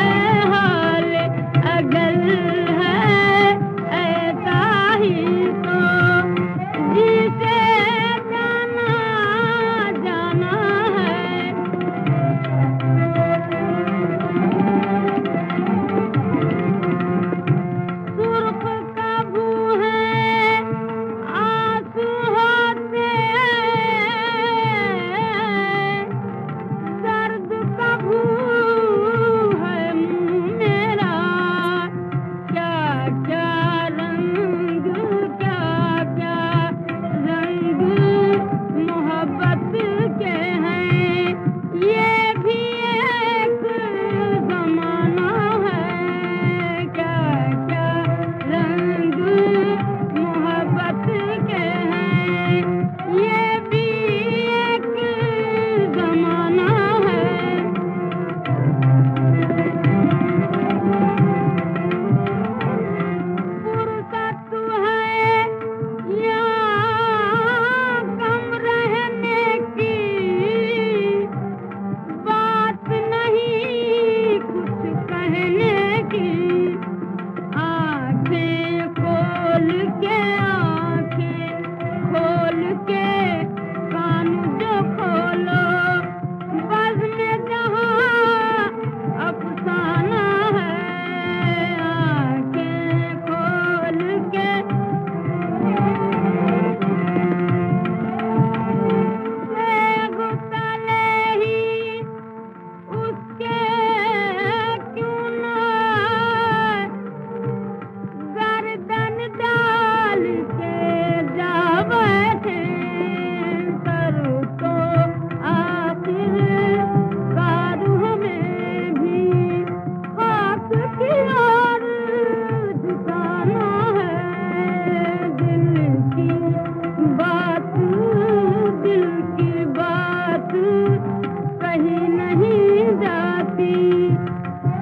है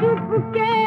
चुपके